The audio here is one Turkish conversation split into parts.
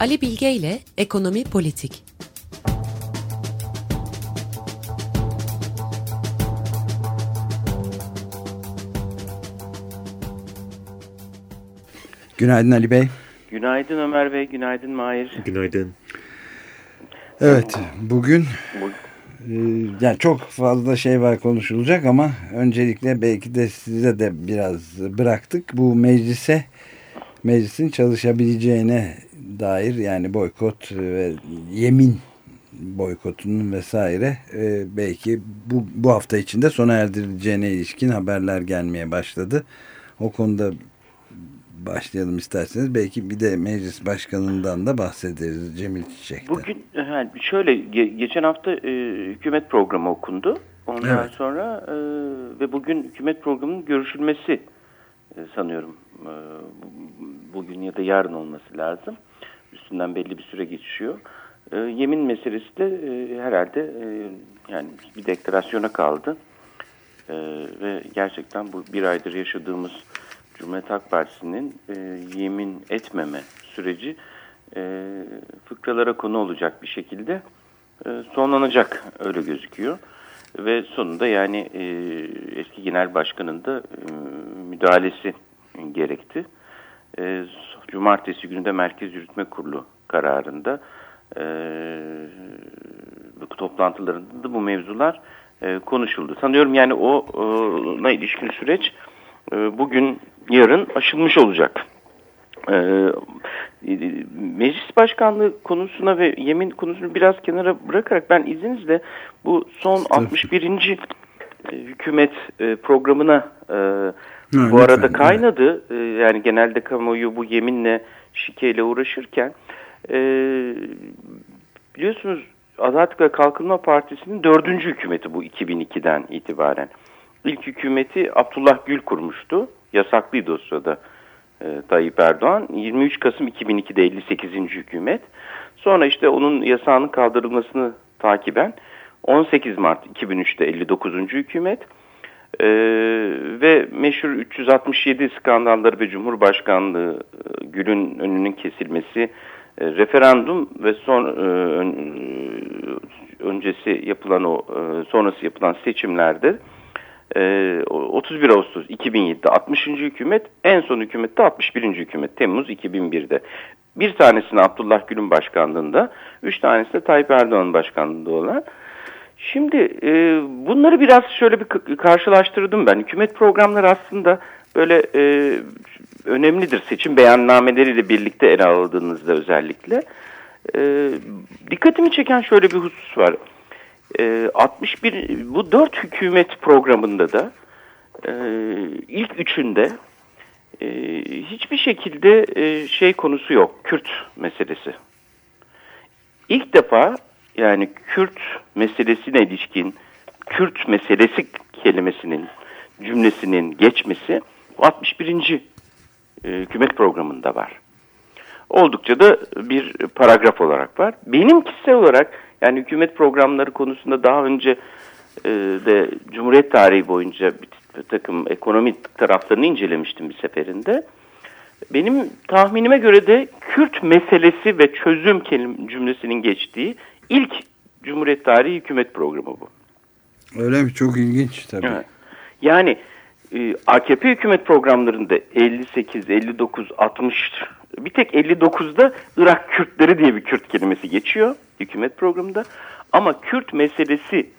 Ali Bilge ile Ekonomi Politik. Günaydın Ali Bey. Günaydın Ömer Bey, günaydın Mahir. Günaydın. Evet, bugün e, yani çok fazla şey var konuşulacak ama öncelikle belki de size de biraz bıraktık. Bu meclise, meclisin çalışabileceğine dair yani boykot ve yemin boykotunun vesaire e, belki bu, bu hafta içinde sona erdirileceğine ilişkin haberler gelmeye başladı. O konuda başlayalım isterseniz. Belki bir de meclis başkanından da bahsederiz Cemil Çiçek'ten. Bugün şöyle geçen hafta e, hükümet programı okundu. Ondan evet. sonra e, ve bugün hükümet programının görüşülmesi e, sanıyorum e, bugün ya da yarın olması lazım. Üstünden belli bir süre geçiyor. E, yemin meselesi de e, herhalde e, yani bir deklarasyona kaldı. E, ve gerçekten bu bir aydır yaşadığımız Cumhuriyet Halk Partisi'nin e, yemin etmeme süreci e, fıkralara konu olacak bir şekilde e, sonlanacak öyle gözüküyor. Ve sonunda yani e, eski genel başkanın da e, müdahalesi gerekti. E, Cumartesi günü de Merkez Yürütme Kurulu kararında e, bu toplantılarında da bu mevzular e, konuşuldu. Sanıyorum yani o ona ilişkin süreç e, bugün yarın aşılmış olacak. Ee, meclis başkanlığı konusuna ve yemin konusunu biraz kenara bırakarak ben izninizle bu son 61. E, hükümet e, programına e, ha, bu arada kaynadı. E, yani genelde kamuoyu bu yeminle şikeyle uğraşırken e, biliyorsunuz Adalet ve Kalkınma Partisi'nin dördüncü hükümeti bu 2002'den itibaren. İlk hükümeti Abdullah Gül kurmuştu yasaklıydı o sırada e, Tayyip Erdoğan. 23 Kasım 2002'de 58. hükümet. Sonra işte onun yasağının kaldırılmasını takiben 18 Mart 2003'te 59. hükümet e, ve meşhur 367 skandalları ve Cumhurbaşkanlığı e, Gül'ün önünün kesilmesi, e, referandum ve son e, öncesi yapılan o e, sonrası yapılan seçimlerde 31 ee, Ağustos 2007'de 60. hükümet, en son hükümette 61. hükümet Temmuz 2001'de. Bir tanesini Abdullah Gül'ün başkanlığında, üç tanesi de Tayyip Erdoğan'ın başkanlığında olan. Şimdi e, bunları biraz şöyle bir karşılaştırdım ben. Hükümet programları aslında böyle e, önemlidir. Seçim beyannameleriyle birlikte ele alındığınızda özellikle. E, dikkatimi çeken şöyle bir husus var. 61 ee, bu dört hükümet programında da e, ilk üçünde e, hiçbir şekilde e, şey konusu yok. Kürt meselesi. İlk defa yani Kürt meselesine ilişkin Kürt meselesi kelimesinin cümlesinin geçmesi 61. hükümet programında var. Oldukça da bir paragraf olarak var. Benim kişisel olarak yani hükümet programları konusunda daha önce e, de Cumhuriyet tarihi boyunca bir, takım ekonomik taraflarını incelemiştim bir seferinde. Benim tahminime göre de Kürt meselesi ve çözüm cümlesinin geçtiği ilk Cumhuriyet tarihi hükümet programı bu. Öyle mi? Çok ilginç tabii. Evet. Yani e, AKP hükümet programlarında 58, 59, 60 bir tek 59'da Irak Kürtleri diye bir Kürt kelimesi geçiyor hükümet programında. Ama Kürt meselesi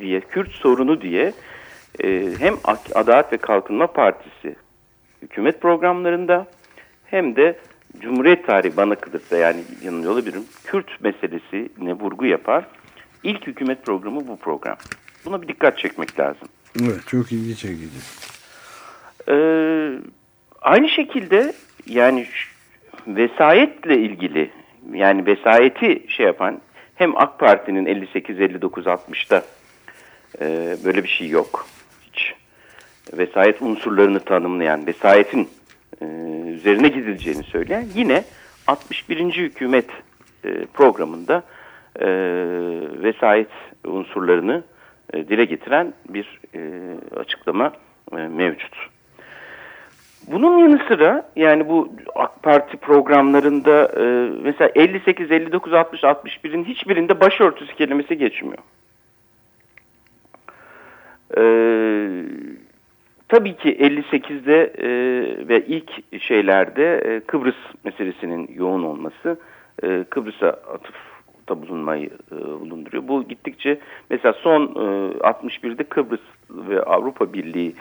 diye, Kürt sorunu diye e, hem Adalet ve Kalkınma Partisi hükümet programlarında hem de Cumhuriyet tarihi bana kalırsa yani yanılıyor olabilirim. Kürt meselesi ne vurgu yapar. İlk hükümet programı bu program. Buna bir dikkat çekmek lazım. Evet çok ilgi çekici. Ee, aynı şekilde yani vesayetle ilgili yani vesayeti şey yapan hem AK Parti'nin 58 59 60'da e, böyle bir şey yok. Hiç vesayet unsurlarını tanımlayan, vesayetin e, üzerine gidileceğini söyleyen yine 61. hükümet e, programında e, vesayet unsurlarını dile getiren bir açıklama mevcut. Bunun yanı sıra yani bu AK Parti programlarında e, mesela 58, 59, 60, 61'in hiçbirinde başörtüsü kelimesi geçmiyor. Tabii ki 58'de e, ve ilk şeylerde e, Kıbrıs meselesinin yoğun olması e, Kıbrıs'a atıfta bulunmayı e, bulunduruyor. Bu gittikçe mesela son e, 61'de Kıbrıs ve Avrupa Birliği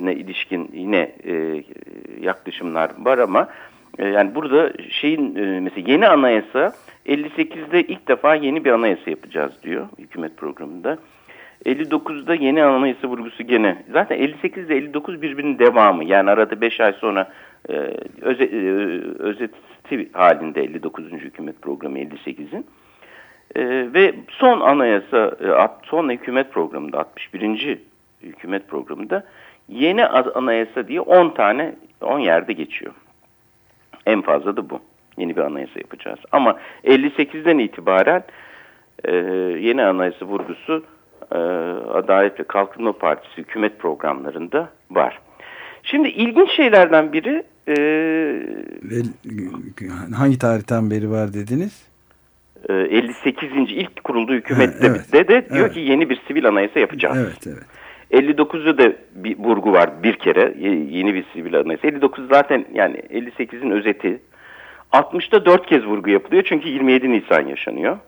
ne ilişkin yine e, yaklaşımlar var ama e, yani burada şeyin e, mesela yeni anayasa 58'de ilk defa yeni bir anayasa yapacağız diyor hükümet programında. 59'da yeni anayasa vurgusu gene. Zaten 58 ile 59 birbirinin devamı. Yani arada 5 ay sonra e, öze, e, özeti halinde 59. hükümet programı 58'in. E, ve son anayasa, e, son hükümet programında 61. hükümet programında Yeni anayasa diye 10 tane 10 yerde geçiyor. En fazla da bu. Yeni bir anayasa yapacağız. Ama 58'den itibaren e, yeni anayasa vurgusu e, Adalet ve Kalkınma Partisi hükümet programlarında var. Şimdi ilginç şeylerden biri e, hangi tarihten beri var dediniz? 58. E, ilk kurulduğu hükümette evet, de, de diyor evet. ki yeni bir sivil anayasa yapacağız. Evet, evet. 59'da da bir vurgu var bir kere yeni bir sivil anayasa. 59 zaten yani 58'in özeti. 60'da 4 kez vurgu yapılıyor çünkü 27 Nisan yaşanıyor.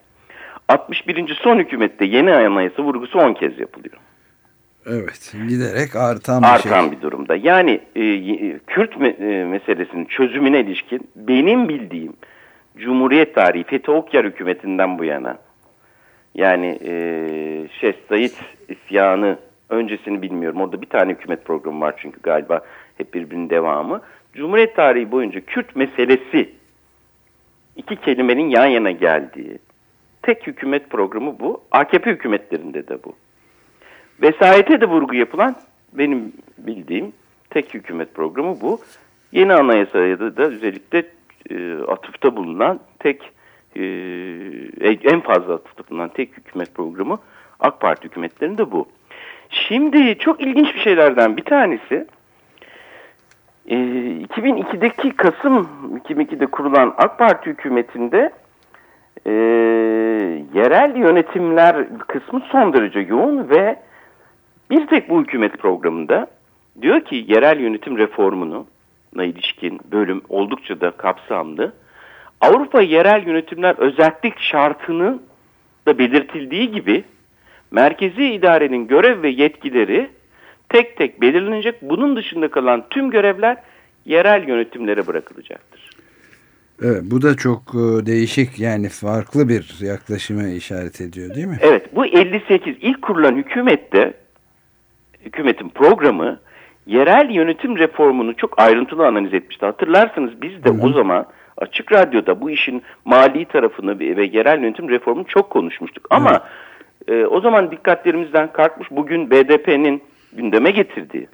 61. son hükümette yeni anayasa vurgusu 10 kez yapılıyor. Evet giderek artan bir artan şey. bir durumda. Yani e, Kürt me e, meselesinin çözümüne ilişkin benim bildiğim Cumhuriyet tarihi Fethi Okyar hükümetinden bu yana yani e, Said isyanı Öncesini bilmiyorum. Orada bir tane hükümet programı var çünkü galiba hep birbirinin devamı. Cumhuriyet tarihi boyunca Kürt meselesi iki kelimenin yan yana geldiği tek hükümet programı bu. AKP hükümetlerinde de bu. Vesayete de vurgu yapılan benim bildiğim tek hükümet programı bu. Yeni anayasaya da, da özellikle e, atıfta bulunan tek e, en fazla atıfta bulunan tek hükümet programı AK Parti hükümetlerinde bu. Şimdi çok ilginç bir şeylerden bir tanesi 2002'deki e, Kasım 2002'de kurulan AK Parti hükümetinde e, yerel yönetimler kısmı son derece yoğun ve bir tek bu hükümet programında diyor ki yerel yönetim reformunu ilişkin bölüm oldukça da kapsamlı. Avrupa yerel yönetimler özellik şartını da belirtildiği gibi merkezi idarenin görev ve yetkileri tek tek belirlenecek. Bunun dışında kalan tüm görevler yerel yönetimlere bırakılacaktır. Evet, bu da çok e, değişik yani farklı bir yaklaşıma işaret ediyor değil mi? Evet bu 58 ilk kurulan hükümette hükümetin programı yerel yönetim reformunu çok ayrıntılı analiz etmişti. Hatırlarsınız biz de Hı -hı. o zaman Açık Radyo'da bu işin mali tarafını ve yerel yönetim reformunu çok konuşmuştuk. Ama Hı e, o zaman dikkatlerimizden kalkmış bugün BDP'nin gündeme getirdiği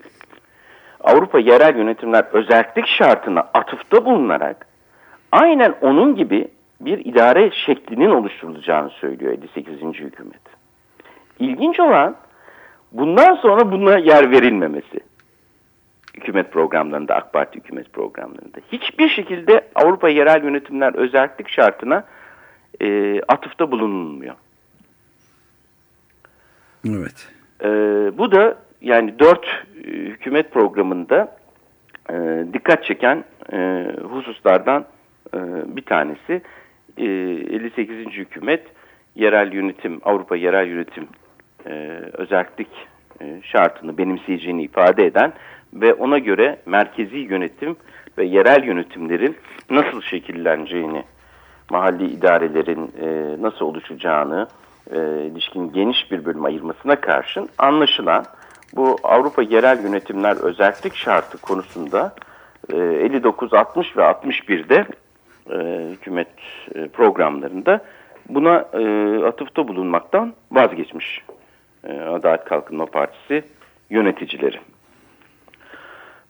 Avrupa yerel yönetimler özellik şartına atıfta bulunarak aynen onun gibi bir idare şeklinin oluşturulacağını söylüyor 58. hükümet. İlginç olan bundan sonra buna yer verilmemesi. Hükümet programlarında, AK Parti hükümet programlarında. Hiçbir şekilde Avrupa yerel yönetimler özellik şartına e, atıfta bulunulmuyor. Evet. E, bu da yani dört e, hükümet programında e, dikkat çeken e, hususlardan e, bir tanesi. E, 58. hükümet yerel yönetim, Avrupa yerel yönetim e, özellik e, şartını benimseyeceğini ifade eden ve ona göre merkezi yönetim ve yerel yönetimlerin nasıl şekilleneceğini, mahalli idarelerin e, nasıl oluşacağını, e, ilişkin geniş bir bölüm ayırmasına karşın anlaşılan bu Avrupa yerel yönetimler özellik şartı konusunda e, 59, 60 ve 61'de e, hükümet e, programlarında buna e, atıfta bulunmaktan vazgeçmiş e, Adalet Kalkınma Partisi yöneticileri.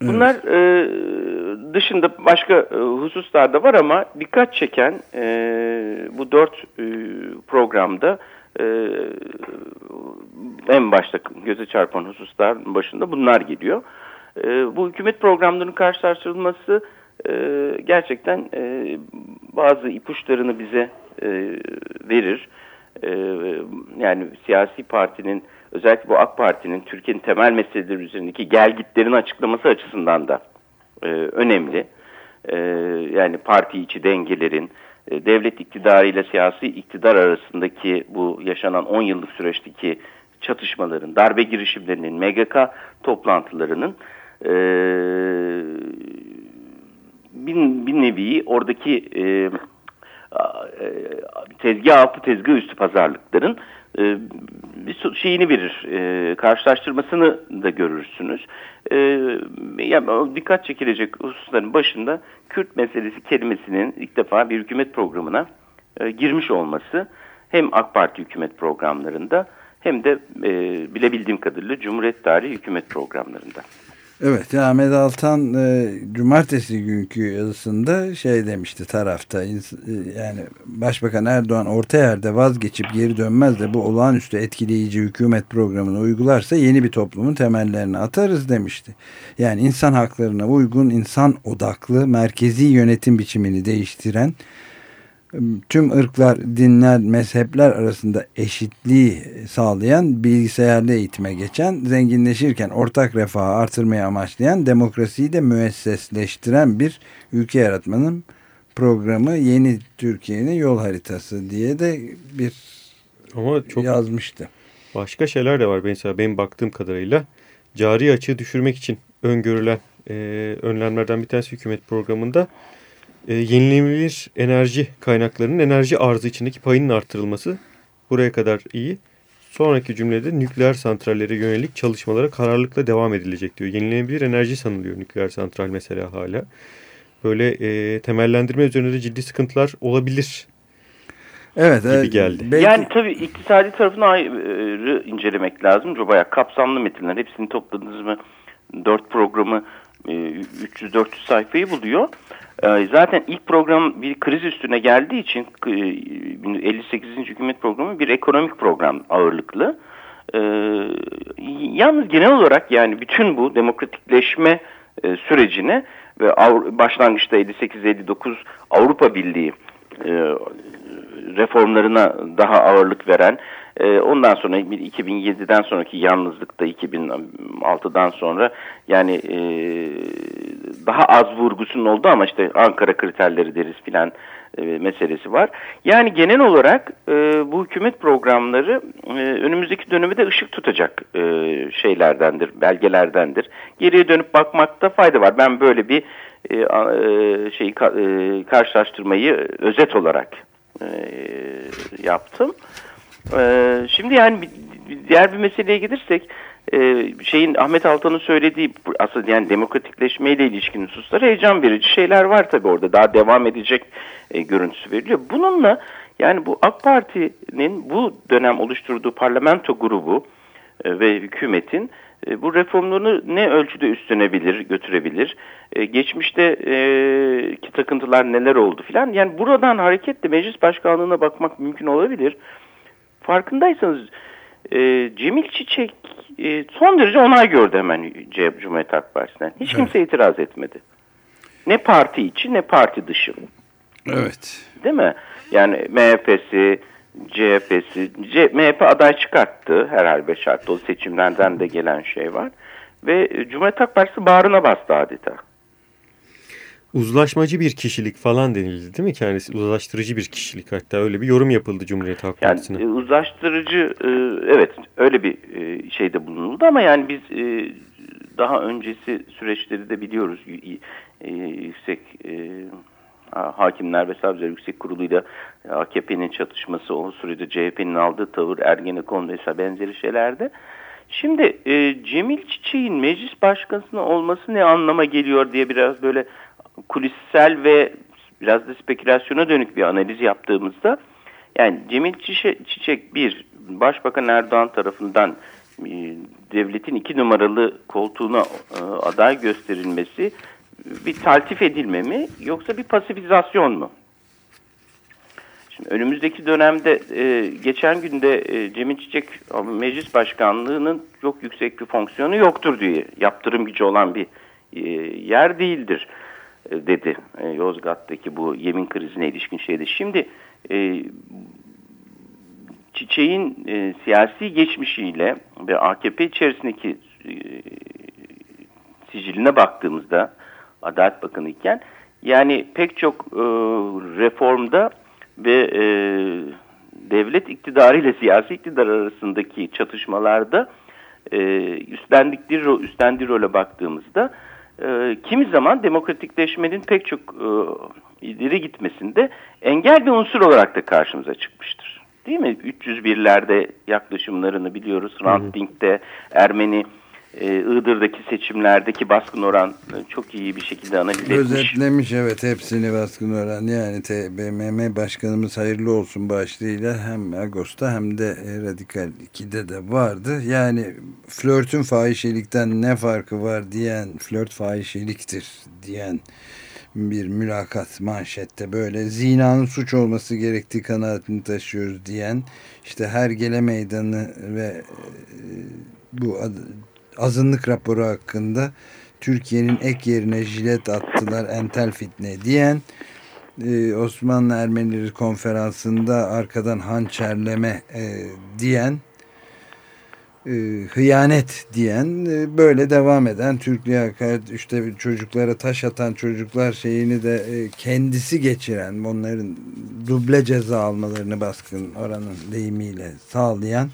Bunlar e, dışında başka e, hususlar da var ama dikkat çeken e, bu dört e, programda e, en başta göze çarpan hususlar başında bunlar geliyor. E, bu hükümet programlarının karşılaştırılması e, gerçekten e, bazı ipuçlarını bize e, verir. E, yani siyasi partinin özellikle bu AK Parti'nin Türkiye'nin temel meseleleri üzerindeki gelgitlerini açıklaması açısından da e, önemli. E, yani parti içi dengelerin, e, devlet iktidarı ile siyasi iktidar arasındaki bu yaşanan 10 yıllık süreçteki çatışmaların, darbe girişimlerinin, MGK toplantılarının e, bir, bir nevi oradaki e, e, tezgah altı tezgah üstü pazarlıkların e, bir şeyini verir. E, karşılaştırmasını da görürsünüz. Yani dikkat çekilecek hususların başında Kürt meselesi kelimesinin ilk defa bir hükümet programına girmiş olması hem AK Parti hükümet programlarında hem de bilebildiğim kadarıyla Cumhuriyet tarihi hükümet programlarında. Evet Ahmet Altan e, cumartesi günkü yazısında şey demişti tarafta e, yani Başbakan Erdoğan orta yerde vazgeçip geri dönmez de bu olağanüstü etkileyici hükümet programını uygularsa yeni bir toplumun temellerini atarız demişti. Yani insan haklarına uygun insan odaklı merkezi yönetim biçimini değiştiren tüm ırklar, dinler, mezhepler arasında eşitliği sağlayan bilgisayarlı eğitime geçen, zenginleşirken ortak refahı artırmayı amaçlayan, demokrasiyi de müessesleştiren bir ülke yaratmanın programı yeni Türkiye'nin yol haritası diye de bir Ama çok yazmıştı. Başka şeyler de var mesela benim baktığım kadarıyla cari açığı düşürmek için öngörülen e, önlemlerden bir tanesi hükümet programında e, yenilenebilir enerji kaynaklarının enerji arzı içindeki payının artırılması buraya kadar iyi. Sonraki cümlede nükleer santrallere yönelik çalışmalara kararlılıkla devam edilecek diyor. Yenilenebilir enerji sanılıyor nükleer santral mesela hala. Böyle e, temellendirme üzerinde de ciddi sıkıntılar olabilir Evet, gibi evet, geldi. Belki... Yani tabii iktisadi tarafını ayrı incelemek lazım. Bayağı kapsamlı metinler. Hepsini topladınız mı? Dört programı 300-400 e, sayfayı buluyor. Ee, zaten ilk program bir kriz üstüne geldiği için 58. E, hükümet programı bir ekonomik program ağırlıklı. Ee, yalnız genel olarak yani bütün bu demokratikleşme e, sürecine ve başlangıçta 58-59 Avrupa Birliği e, reformlarına daha ağırlık veren e, ondan sonra 2007'den sonraki yalnızlıkta 2006'dan sonra yani e, daha az vurgusunun oldu ama işte Ankara kriterleri deriz filan e, meselesi var. Yani genel olarak e, bu hükümet programları önümüzdeki dönemi de ışık tutacak şeylerdendir, belgelerdendir. Geriye dönüp bakmakta fayda var. Ben böyle bir e, karşılaştırmayı özet olarak yaptım. E, şimdi yani diğer bir meseleye gelirsek e, şeyin Ahmet Altan'ın söylediği aslında yani demokratikleşmeyle ilişkin hususlar heyecan verici şeyler var tabii orada daha devam edecek e, görüntüsü veriliyor. Bununla yani bu AK Parti'nin bu dönem oluşturduğu parlamento grubu e, ve hükümetin bu reformlarını ne ölçüde üstlenebilir, götürebilir? E, takıntılar neler oldu filan. Yani buradan hareketle meclis başkanlığına bakmak mümkün olabilir. Farkındaysanız e, Cemil Çiçek e, son derece onay gördü hemen Cumhuriyet Halk Partisi'nden. Hiç kimse evet. itiraz etmedi. Ne parti içi ne parti dışı. Evet. Değil mi? Yani MHP'si, CHP'si, C, MHP aday çıkarttı herhalde şartlı o seçimlerden de gelen şey var. Ve Cumhuriyet Halk Partisi bağrına bastı adeta. Uzlaşmacı bir kişilik falan denildi değil mi kendisi? Uzlaştırıcı bir kişilik hatta öyle bir yorum yapıldı Cumhuriyet Halk Partisi'ne. Yani uzlaştırıcı e, evet öyle bir e, şeyde bulunuldu ama yani biz e, daha öncesi süreçleri de biliyoruz. Yüksek Hakimler ve Savcılar Yüksek Kurulu'yla AKP'nin çatışması, o sürede CHP'nin aldığı tavır, Ergenekon vesaire benzeri şeylerde. Şimdi Cemil Çiçek'in meclis başkanısının olması ne anlama geliyor diye biraz böyle kulissel ve biraz da spekülasyona dönük bir analiz yaptığımızda yani Cemil Çiçek bir Başbakan Erdoğan tarafından e, devletin iki numaralı koltuğuna e, aday gösterilmesi bir taltif edilme mi yoksa bir pasifizasyon mu? Şimdi önümüzdeki dönemde e, geçen günde e, Cemil Çiçek meclis başkanlığının çok yüksek bir fonksiyonu yoktur diye yaptırım gücü olan bir yer değildir dedi e, Yozgat'taki bu yemin krizine ilişkin şeydi. Şimdi e, Çiçek'in e, siyasi geçmişiyle ve AKP içerisindeki e, siciline baktığımızda Adalet Bakanı iken yani pek çok e, reformda ve e, devlet iktidarı ile siyasi iktidar arasındaki çatışmalarda e, üstlendikleri üstlendiği role baktığımızda e, kimi zaman demokratikleşmenin pek çok e, ileri gitmesinde engel bir unsur olarak da karşımıza çıkmıştır. Değil mi? 301'lerde yaklaşımlarını biliyoruz. Dink'te Ermeni e, Iğdır'daki seçimlerdeki baskın oran e, çok iyi bir şekilde analiz etmiş. Özetlemiş evet hepsini baskın oran yani TBMM Başkanımız hayırlı olsun başlığıyla hem Ağustos'ta hem de Radikal 2'de de vardı. Yani flörtün fahişelikten ne farkı var diyen flört fahişeliktir diyen bir mülakat manşette böyle zinanın suç olması gerektiği kanaatini taşıyoruz diyen işte her gele meydanı ve e, bu azınlık raporu hakkında Türkiye'nin ek yerine jilet attılar entel fitne diyen e, Osmanlı Ermenileri konferansında arkadan hançerleme e, diyen e, hıyanet diyen e, böyle devam eden Türklüğe hakaret işte çocuklara taş atan çocuklar şeyini de e, kendisi geçiren onların duble ceza almalarını baskın oranın deyimiyle sağlayan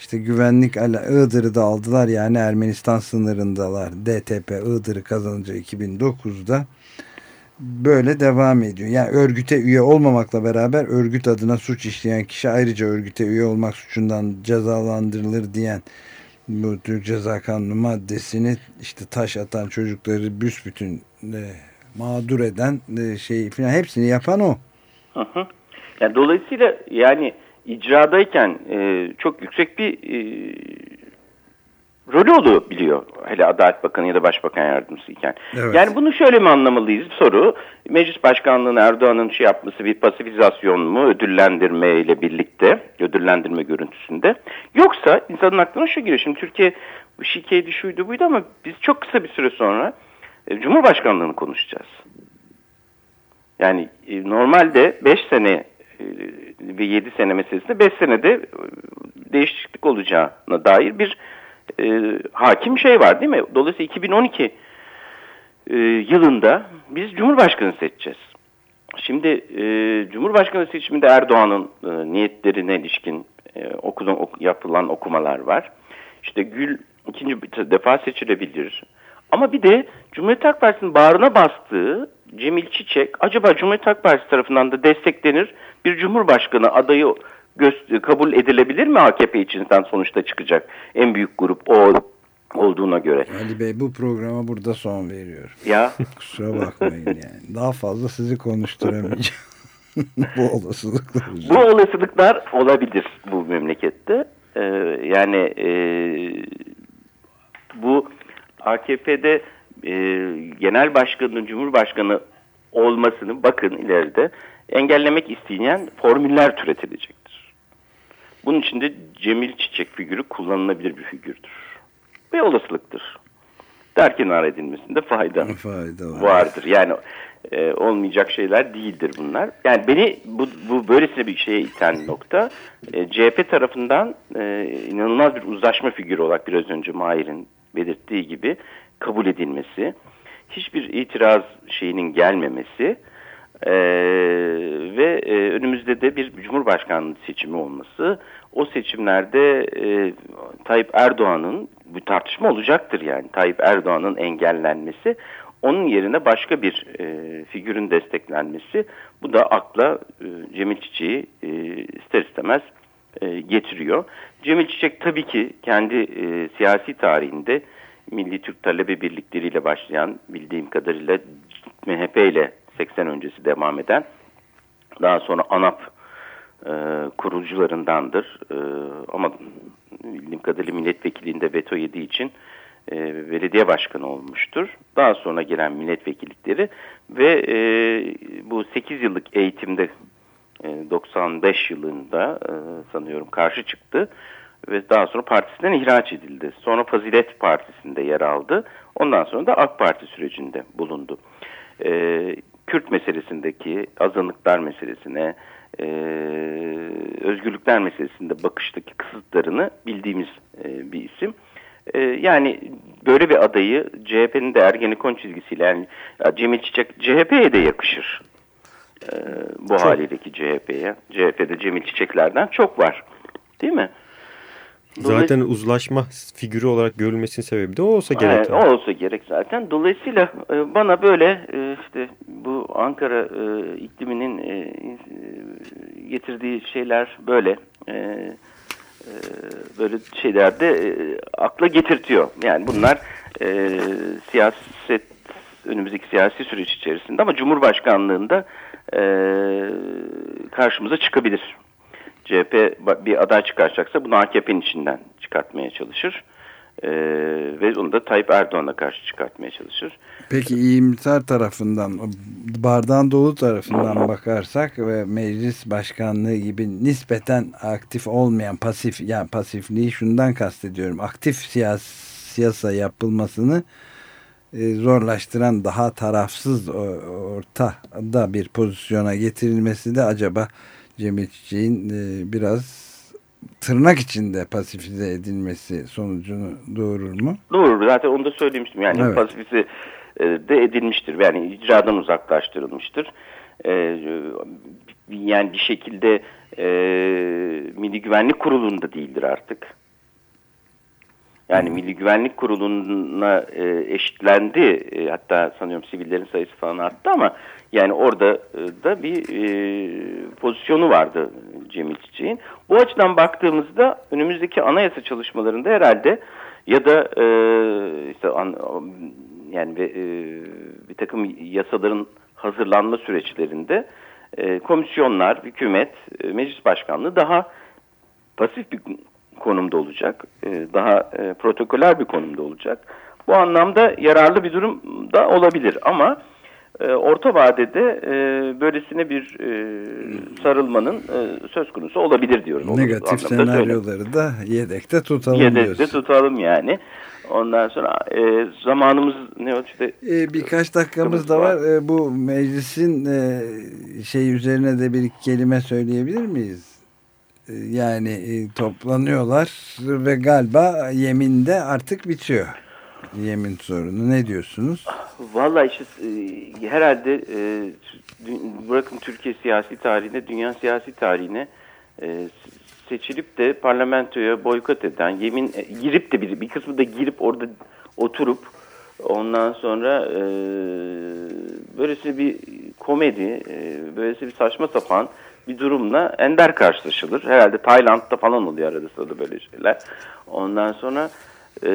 işte güvenlik Iğdır'ı da aldılar yani Ermenistan sınırındalar. DTP Iğdır'ı kazanınca 2009'da böyle devam ediyor. Yani örgüte üye olmamakla beraber örgüt adına suç işleyen kişi ayrıca örgüte üye olmak suçundan cezalandırılır diyen bu Türk Ceza Kanunu maddesini işte taş atan çocukları büsbütün e, mağdur eden e, şey falan hepsini yapan o. Hı hı. Yani dolayısıyla yani icradayken e, çok yüksek bir e, rolü olabiliyor. Hele Adalet Bakanı ya da Başbakan Yardımcısı iken. Evet. Yani bunu şöyle mi anlamalıyız? Soru, Meclis Başkanlığı'nın Erdoğan'ın şey yapması bir pasifizasyon mu ödüllendirme ile birlikte, ödüllendirme görüntüsünde. Yoksa insanın aklına şu giriyor. Şimdi Türkiye şikeydi şuydu buydu ama biz çok kısa bir süre sonra e, Cumhurbaşkanlığını konuşacağız. Yani e, normalde 5 sene ve 7 sene meselesinde 5 senede e, değişiklik olacağına dair bir e, hakim şey var değil mi? Dolayısıyla 2012 e, yılında biz Cumhurbaşkanı seçeceğiz. Şimdi e, Cumhurbaşkanı seçiminde Erdoğan'ın e, niyetlerine ilişkin e, okudum, ok, yapılan okumalar var. İşte Gül ikinci defa seçilebilir. Ama bir de Cumhuriyet Halk Partisi'nin bağrına bastığı Cemil Çiçek acaba Cumhuriyet Halk Partisi tarafından da desteklenir bir Cumhurbaşkanı adayı kabul edilebilir mi AKP içinden sonuçta çıkacak en büyük grup o olduğuna göre. Ali Bey bu programa burada son veriyorum. Ya. Kusura bakmayın yani. Daha fazla sizi konuşturamayacağım. bu olasılıklar. Bu olasılıklar olabilir bu memlekette. Ee, yani e, bu AKP'de e, genel başkanın cumhurbaşkanı olmasını bakın ileride engellemek isteyen formüller türetilecektir. Bunun için de Cemil Çiçek figürü kullanılabilir bir figürdür. Ve olasılıktır. Derkenar edilmesinde fayda, fayda var. vardır. Yani e, olmayacak şeyler değildir bunlar. Yani beni bu, bu böylesine bir şeye iten nokta e, CHP tarafından e, inanılmaz bir uzlaşma figürü olarak biraz önce Mahir'in belirttiği gibi kabul edilmesi, hiçbir itiraz şeyinin gelmemesi ee, ve e, önümüzde de bir Cumhurbaşkanlığı seçimi olması, o seçimlerde e, Tayyip Erdoğan'ın, bu tartışma olacaktır yani, Tayyip Erdoğan'ın engellenmesi, onun yerine başka bir e, figürün desteklenmesi, bu da akla e, Cemil Çiçek'i e, ister istemez e, getiriyor. Cemil Çiçek tabii ki kendi e, siyasi tarihinde Milli Türk Talebe Birlikleriyle başlayan bildiğim kadarıyla MHP ile 80 öncesi devam eden daha sonra ANAP e, kurucularındandır. E, ama bildiğim kadarıyla milletvekiliğinde veto yediği için e, belediye başkanı olmuştur. Daha sonra gelen milletvekillikleri ve e, bu 8 yıllık eğitimde 95 yılında sanıyorum karşı çıktı ve daha sonra partisinden ihraç edildi. Sonra Fazilet Partisi'nde yer aldı. Ondan sonra da AK Parti sürecinde bulundu. Kürt meselesindeki azınlıklar meselesine, özgürlükler meselesinde bakıştaki kısıtlarını bildiğimiz bir isim. yani böyle bir adayı CHP'nin de Ergenekon çizgisiyle yani Cemil Çiçek CHP'ye de yakışır. bu çok. haliyle CHP'ye. CHP'de Cemil Çiçeklerden çok var. Değil mi? Zaten uzlaşma figürü olarak görülmesinin sebebi de olsa gerek. Evet, olsa gerek zaten. Dolayısıyla e, bana böyle e, işte bu Ankara e, ikliminin getirdiği şeyler böyle böyle şeylerde akla getirtiyor. Yani bunlar siyaset önümüzdeki siyasi süreç içerisinde ama Cumhurbaşkanlığında karşımıza çıkabilir. CHP bir aday çıkaracaksa bunu AKP'nin içinden çıkartmaya çalışır. Ee, ve onu da Tayyip Erdoğan'a karşı çıkartmaya çalışır. Peki iyimser tarafından, bardağın dolu tarafından bakarsak ve meclis başkanlığı gibi nispeten aktif olmayan pasif, yani pasifliği şundan kastediyorum. Aktif siyas, siyasa yapılmasını e, zorlaştıran daha tarafsız ortada bir pozisyona getirilmesi de acaba Cemil Çiçek'in e, biraz tırnak içinde pasifize edilmesi sonucunu doğurur mu? Doğurur. Zaten onu da söylemiştim. Yani evet. pasifize e, de edilmiştir. Yani icradan uzaklaştırılmıştır. E, yani bir şekilde e, Milli Güvenlik Kurulu'nda değildir artık. Yani. Milli Güvenlik Kurulu'na e, eşitlendi. E, hatta sanıyorum sivillerin sayısı falan arttı ama yani orada e, da bir e, pozisyonu vardı Cemil Çiçek'in. Bu açıdan baktığımızda önümüzdeki anayasa çalışmalarında herhalde ya da e, işte an, yani e, bir takım yasaların hazırlanma süreçlerinde e, komisyonlar, hükümet, e, meclis başkanlığı daha pasif bir konumda olacak. E, daha e, protokoller bir konumda olacak. Bu anlamda yararlı bir durum da olabilir ama e, orta vadede e, böylesine bir e, sarılmanın e, söz konusu olabilir diyorum. Negatif senaryoları da yedekte tutalım Yedekte diyorsun. tutalım yani. Ondan sonra e, zamanımız ne ölçüde? E, birkaç dakikamız da var. var. E, bu meclisin e, şey üzerine de bir kelime söyleyebilir miyiz? E, yani e, toplanıyorlar ve galiba yeminde artık bitiyor yemin sorunu. Ne diyorsunuz? Vallahi işte e, herhalde e, bırakın Türkiye siyasi tarihine, dünya siyasi tarihine e, seçilip de parlamentoya boykot eden, yemin girip de bir, bir kısmı da girip orada oturup ondan sonra böylesi bir komedi, böylesi bir saçma sapan bir durumla ender karşılaşılır. Herhalde Tayland'da falan oluyor arada sırada böyle şeyler. Ondan sonra ee,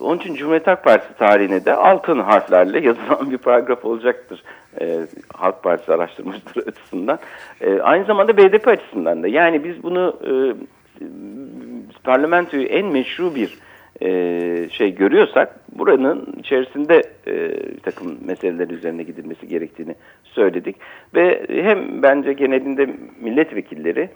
onun için Cumhuriyet Halk Partisi tarihine de altın harflerle yazılan bir paragraf olacaktır. Ee, Halk Partisi araştırmacıları açısından. Ee, aynı zamanda BDP açısından da. Yani biz bunu e, parlamentoyu en meşru bir e, şey görüyorsak buranın içerisinde e, bir takım meseleler üzerine gidilmesi gerektiğini söyledik. Ve hem bence genelinde milletvekilleri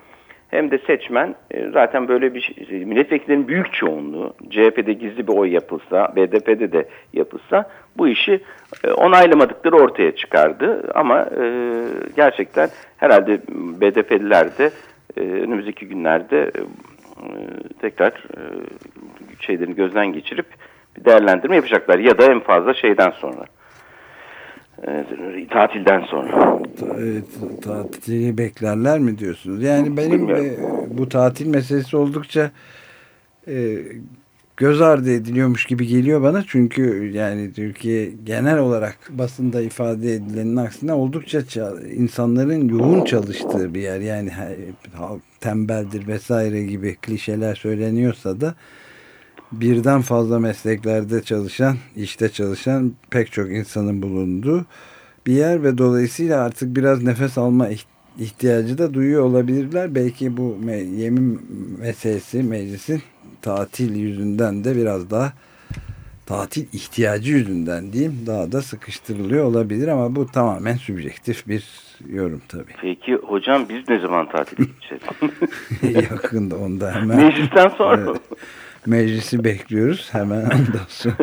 hem de seçmen e, zaten böyle bir şey, milletvekillerinin büyük çoğunluğu CHP'de gizli bir oy yapılsa, BDP'de de yapılsa bu işi e, onaylamadıkları ortaya çıkardı. Ama e, gerçekten herhalde BDP'liler de önümüzdeki günlerde tekrar şeylerini gözden geçirip bir değerlendirme yapacaklar ya da en fazla şeyden sonra e, tatilden sonra. E, tatili beklerler mi diyorsunuz? Yani benim e, bu tatil meselesi oldukça e, göz ardı ediliyormuş gibi geliyor bana. Çünkü yani Türkiye genel olarak basında ifade edilenin aksine oldukça insanların yoğun çalıştığı bir yer. Yani tembeldir vesaire gibi klişeler söyleniyorsa da birden fazla mesleklerde çalışan, işte çalışan pek çok insanın bulunduğu bir yer ve dolayısıyla artık biraz nefes alma ihtiyacı da duyuyor olabilirler. Belki bu yemin meselesi meclisin tatil yüzünden de biraz daha tatil ihtiyacı yüzünden diyeyim daha da sıkıştırılıyor olabilir ama bu tamamen subjektif bir yorum tabii. Peki hocam biz ne zaman tatil gideceğiz? Yakında onda hemen. Meclisten sonra evet, Meclisi bekliyoruz hemen ondan sonra.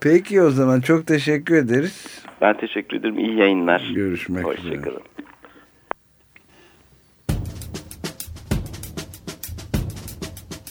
Peki o zaman çok teşekkür ederiz. Ben teşekkür ederim. İyi yayınlar. Görüşmek Hoşçakalın. üzere.